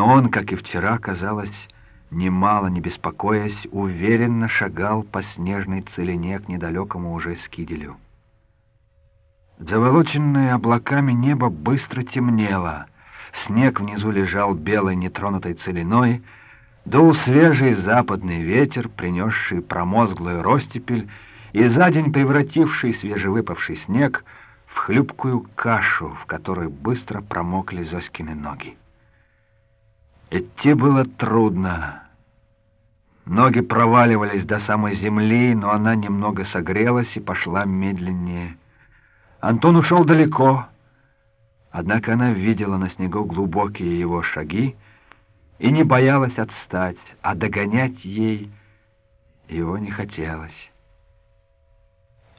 Но он, как и вчера, казалось, немало не беспокоясь, уверенно шагал по снежной целине к недалекому уже скиделю. Заволоченное облаками небо быстро темнело, снег внизу лежал белой нетронутой целиной, дул свежий западный ветер, принесший промозглую ростепель и за день превративший свежевыпавший снег в хлюпкую кашу, в которой быстро промокли Зоськины ноги. Идти было трудно. Ноги проваливались до самой земли, но она немного согрелась и пошла медленнее. Антон ушел далеко, однако она видела на снегу глубокие его шаги и не боялась отстать, а догонять ей его не хотелось.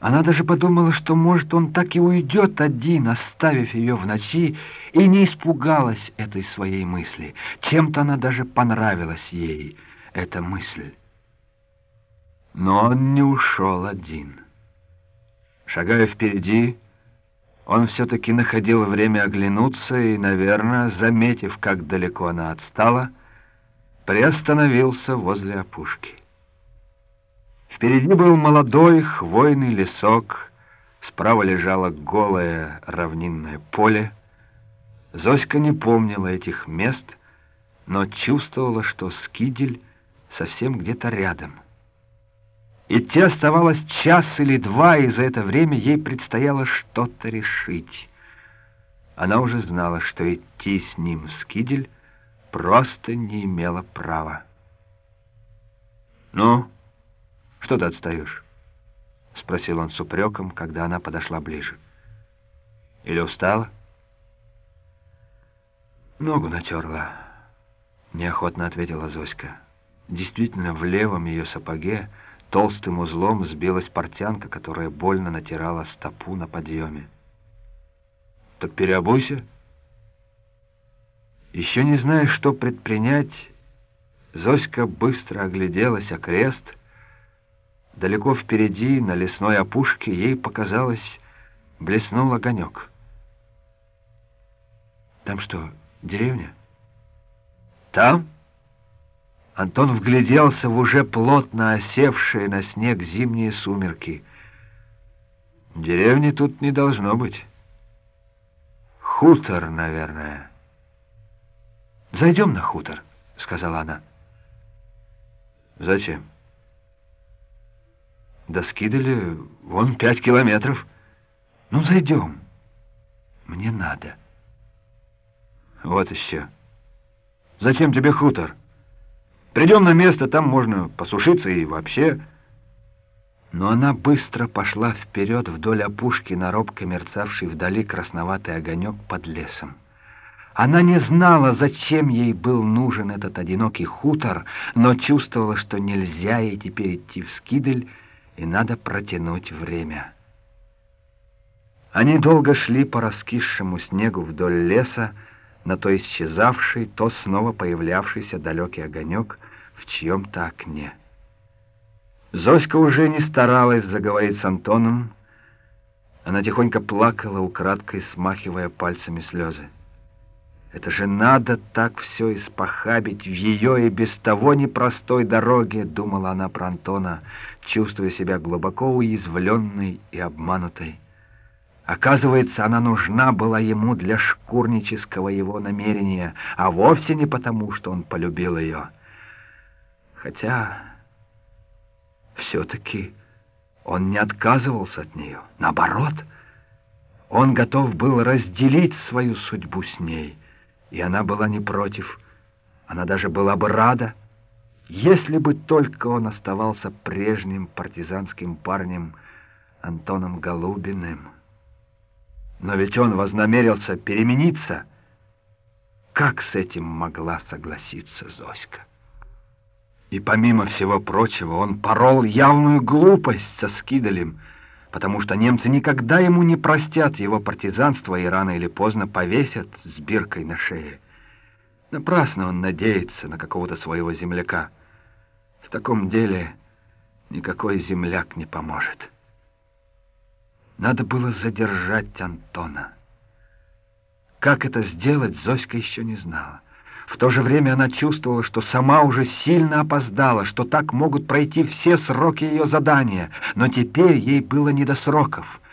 Она даже подумала, что, может, он так и уйдет один, оставив ее в ночи, и не испугалась этой своей мысли. Чем-то она даже понравилась ей, эта мысль. Но он не ушел один. Шагая впереди, он все-таки находил время оглянуться и, наверное, заметив, как далеко она отстала, приостановился возле опушки. Впереди был молодой хвойный лесок, справа лежало голое равнинное поле. Зоська не помнила этих мест, но чувствовала, что скидель совсем где-то рядом. Идти оставалось час или два, и за это время ей предстояло что-то решить. Она уже знала, что идти с ним в скидель просто не имела права. «Ну?» «Что ты отстаешь?» — спросил он с упреком, когда она подошла ближе. «Или устала?» «Ногу натерла», — неохотно ответила Зоська. Действительно, в левом ее сапоге толстым узлом сбилась портянка, которая больно натирала стопу на подъеме. «Так переобуйся». Еще не зная, что предпринять, Зоська быстро огляделась окрест — Далеко впереди, на лесной опушке, ей показалось, блеснул огонек. «Там что, деревня?» «Там?» Антон вгляделся в уже плотно осевшие на снег зимние сумерки. «Деревни тут не должно быть. Хутор, наверное». «Зайдем на хутор», — сказала она. «Зачем?» До Скидали вон пять километров. Ну, зайдем. Мне надо. Вот еще. Зачем тебе хутор? Придем на место, там можно посушиться и вообще... Но она быстро пошла вперед вдоль опушки на робко мерцавший вдали красноватый огонек под лесом. Она не знала, зачем ей был нужен этот одинокий хутор, но чувствовала, что нельзя ей теперь идти в Скидель, и надо протянуть время. Они долго шли по раскисшему снегу вдоль леса, на то исчезавший, то снова появлявшийся далекий огонек в чьем-то окне. Зоська уже не старалась заговорить с Антоном, она тихонько плакала, украдкой смахивая пальцами слезы. Это же надо так все испохабить в ее и без того непростой дороге, думала она про Антона, чувствуя себя глубоко уязвленной и обманутой. Оказывается, она нужна была ему для шкурнического его намерения, а вовсе не потому, что он полюбил ее. Хотя все-таки он не отказывался от нее, наоборот, он готов был разделить свою судьбу с ней — и она была не против. Она даже была бы рада, если бы только он оставался прежним партизанским парнем Антоном Голубиным. Но ведь он вознамерился перемениться. Как с этим могла согласиться Зоська? И помимо всего прочего он порол явную глупость со Скидалем — потому что немцы никогда ему не простят его партизанство и рано или поздно повесят с биркой на шее. Напрасно он надеется на какого-то своего земляка. В таком деле никакой земляк не поможет. Надо было задержать Антона. Как это сделать, Зоська еще не знала. В то же время она чувствовала, что сама уже сильно опоздала, что так могут пройти все сроки ее задания, но теперь ей было не до сроков —